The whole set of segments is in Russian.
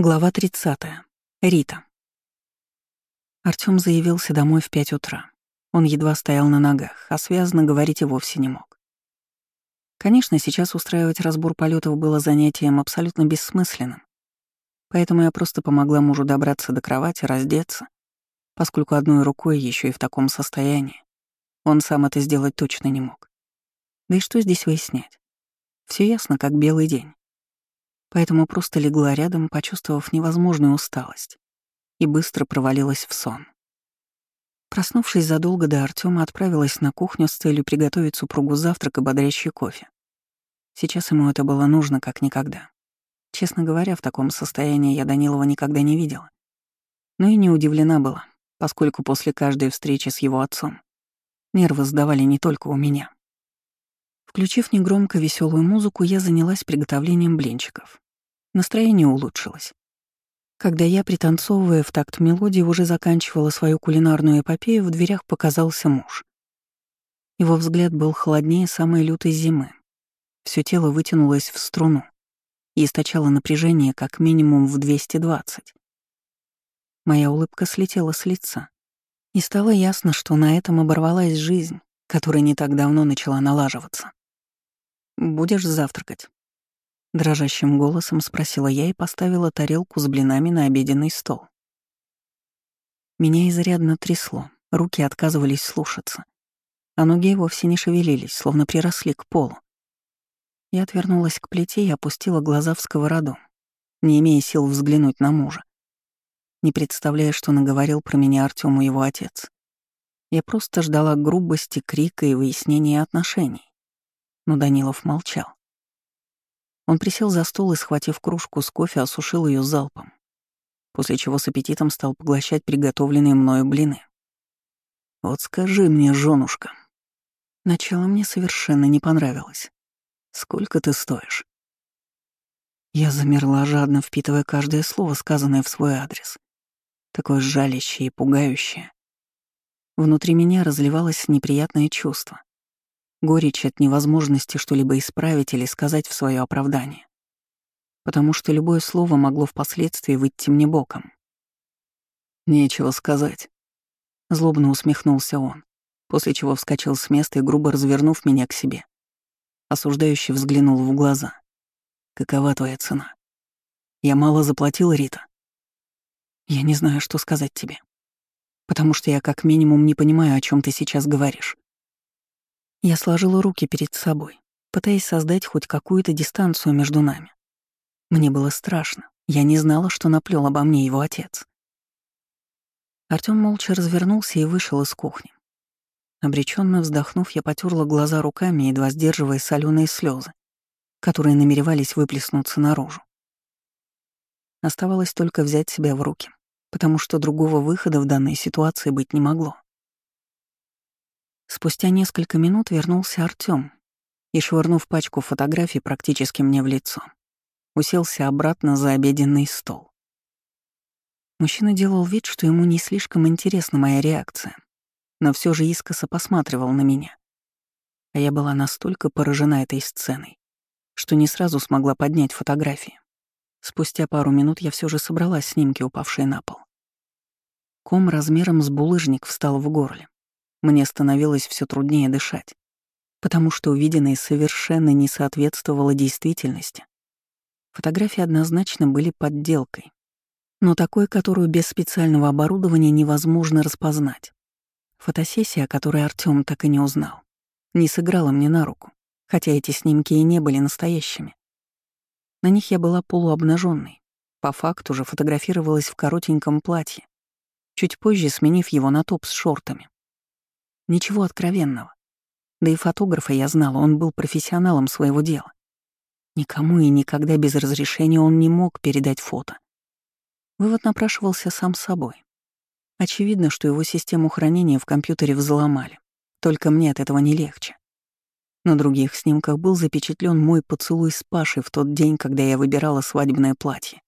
Глава 30. Рита. Артём заявился домой в пять утра. Он едва стоял на ногах, а связано говорить и вовсе не мог. Конечно, сейчас устраивать разбор полетов было занятием абсолютно бессмысленным, поэтому я просто помогла мужу добраться до кровати, раздеться, поскольку одной рукой еще и в таком состоянии. Он сам это сделать точно не мог. Да и что здесь выяснять? Все ясно, как белый день поэтому просто легла рядом, почувствовав невозможную усталость, и быстро провалилась в сон. Проснувшись задолго до Артема, отправилась на кухню с целью приготовить супругу завтрак и бодрящий кофе. Сейчас ему это было нужно как никогда. Честно говоря, в таком состоянии я Данилова никогда не видела. Но и не удивлена была, поскольку после каждой встречи с его отцом нервы сдавали не только у меня. Включив негромко веселую музыку, я занялась приготовлением блинчиков. Настроение улучшилось. Когда я, пританцовывая в такт мелодии, уже заканчивала свою кулинарную эпопею, в дверях показался муж. Его взгляд был холоднее самой лютой зимы. Все тело вытянулось в струну и источало напряжение как минимум в 220. Моя улыбка слетела с лица, и стало ясно, что на этом оборвалась жизнь, которая не так давно начала налаживаться. «Будешь завтракать?» Дрожащим голосом спросила я и поставила тарелку с блинами на обеденный стол. Меня изрядно трясло, руки отказывались слушаться, а ноги вовсе не шевелились, словно приросли к полу. Я отвернулась к плите и опустила глаза в сковороду, не имея сил взглянуть на мужа. Не представляя, что наговорил про меня Артёму его отец. Я просто ждала грубости, крика и выяснения отношений но Данилов молчал. Он присел за стол и, схватив кружку с кофе, осушил ее залпом, после чего с аппетитом стал поглощать приготовленные мною блины. «Вот скажи мне, женушка». Начало мне совершенно не понравилось. «Сколько ты стоишь?» Я замерла, жадно впитывая каждое слово, сказанное в свой адрес. Такое жалящее и пугающее. Внутри меня разливалось неприятное чувство горечь от невозможности что-либо исправить или сказать в свое оправдание. Потому что любое слово могло впоследствии выйти мне боком. «Нечего сказать», — злобно усмехнулся он, после чего вскочил с места и, грубо развернув меня к себе, осуждающе взглянул в глаза. «Какова твоя цена? Я мало заплатил, Рита?» «Я не знаю, что сказать тебе, потому что я как минимум не понимаю, о чем ты сейчас говоришь. Я сложила руки перед собой, пытаясь создать хоть какую-то дистанцию между нами. Мне было страшно. Я не знала, что наплел обо мне его отец. Артём молча развернулся и вышел из кухни. Обреченно вздохнув, я потерла глаза руками, едва сдерживая соленые слезы, которые намеревались выплеснуться наружу. Оставалось только взять себя в руки, потому что другого выхода в данной ситуации быть не могло. Спустя несколько минут вернулся Артём и, швырнув пачку фотографий практически мне в лицо, уселся обратно за обеденный стол. Мужчина делал вид, что ему не слишком интересна моя реакция, но все же искоса посматривал на меня. А я была настолько поражена этой сценой, что не сразу смогла поднять фотографии. Спустя пару минут я все же собрала снимки, упавшие на пол. Ком размером с булыжник встал в горле. Мне становилось все труднее дышать, потому что увиденное совершенно не соответствовало действительности. Фотографии однозначно были подделкой, но такой, которую без специального оборудования невозможно распознать. Фотосессия, о которой Артём так и не узнал, не сыграла мне на руку, хотя эти снимки и не были настоящими. На них я была полуобнаженной, по факту же фотографировалась в коротеньком платье, чуть позже сменив его на топ с шортами. Ничего откровенного. Да и фотографа я знала, он был профессионалом своего дела. Никому и никогда без разрешения он не мог передать фото. Вывод напрашивался сам собой. Очевидно, что его систему хранения в компьютере взломали. Только мне от этого не легче. На других снимках был запечатлен мой поцелуй с Пашей в тот день, когда я выбирала свадебное платье.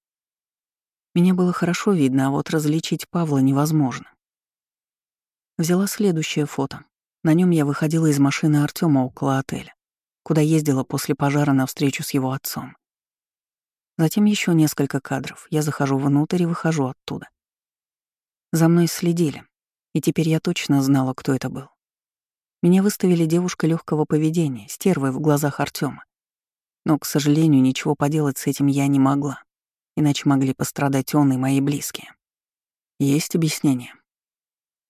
Меня было хорошо видно, а вот различить Павла невозможно. Взяла следующее фото. На нем я выходила из машины Артема около отеля, куда ездила после пожара на встречу с его отцом. Затем еще несколько кадров. Я захожу внутрь и выхожу оттуда. За мной следили, и теперь я точно знала, кто это был. Меня выставили девушка легкого поведения, стервой в глазах Артема. Но, к сожалению, ничего поделать с этим я не могла, иначе могли пострадать он и мои близкие. Есть объяснение?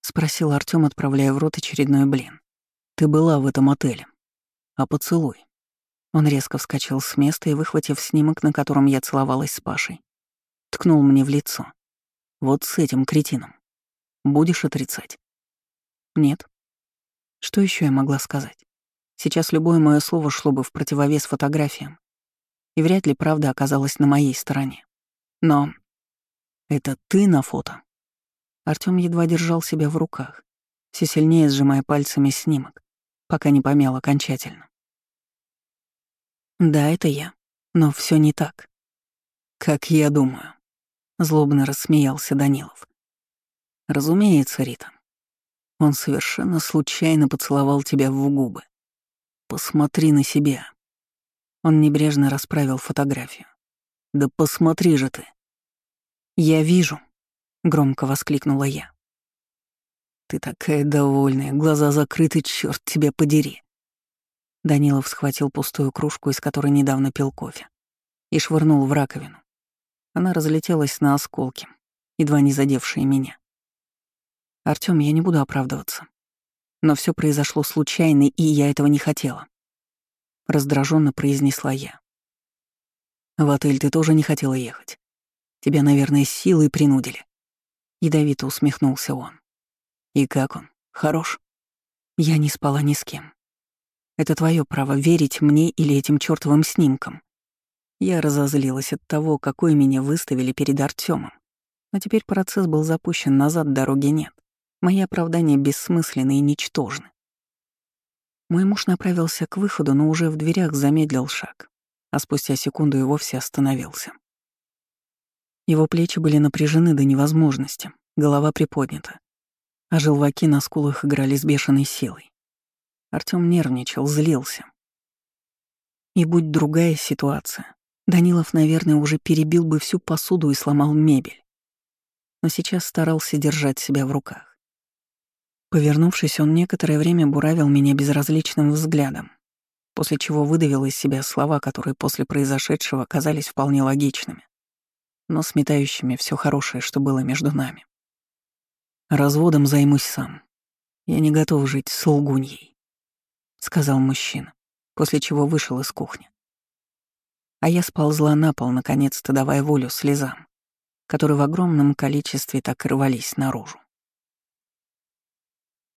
Спросил Артём, отправляя в рот очередной блин. Ты была в этом отеле. А поцелуй. Он резко вскочил с места и, выхватив снимок, на котором я целовалась с Пашей, ткнул мне в лицо. Вот с этим кретином. Будешь отрицать? Нет. Что еще я могла сказать? Сейчас любое мое слово шло бы в противовес фотографиям, и вряд ли правда оказалась на моей стороне. Но это ты на фото. Артём едва держал себя в руках, все сильнее сжимая пальцами снимок, пока не помял окончательно. Да, это я, но все не так. Как я думаю, злобно рассмеялся Данилов. Разумеется, Рита. Он совершенно случайно поцеловал тебя в губы. Посмотри на себя. Он небрежно расправил фотографию. Да посмотри же ты. Я вижу, громко воскликнула я. Ты такая довольная, глаза закрыты, черт тебя подери. Данилов схватил пустую кружку, из которой недавно пил кофе, и швырнул в раковину. Она разлетелась на осколки, едва не задевшие меня. Артём, я не буду оправдываться. Но все произошло случайно, и я этого не хотела. Раздраженно произнесла я. В отель ты тоже не хотела ехать. Тебя, наверное, силой принудили. Ядовито усмехнулся он. И как он? Хорош? Я не спала ни с кем. Это твое право верить мне или этим чертовым снимкам. Я разозлилась от того, какой меня выставили перед Артемом. Но теперь процесс был запущен назад, дороги нет. Мои оправдания бессмысленны и ничтожны. Мой муж направился к выходу, но уже в дверях замедлил шаг, а спустя секунду и вовсе остановился. Его плечи были напряжены до невозможности, голова приподнята, а желваки на скулах играли с бешеной силой. Артём нервничал, злился. И будь другая ситуация, Данилов, наверное, уже перебил бы всю посуду и сломал мебель. Но сейчас старался держать себя в руках. Повернувшись, он некоторое время буравил меня безразличным взглядом, после чего выдавил из себя слова, которые после произошедшего казались вполне логичными, но сметающими все хорошее, что было между нами. Разводом займусь сам. Я не готов жить с лгуньей. — сказал мужчина, после чего вышел из кухни. А я сползла на пол, наконец-то давая волю слезам, которые в огромном количестве так рвались наружу.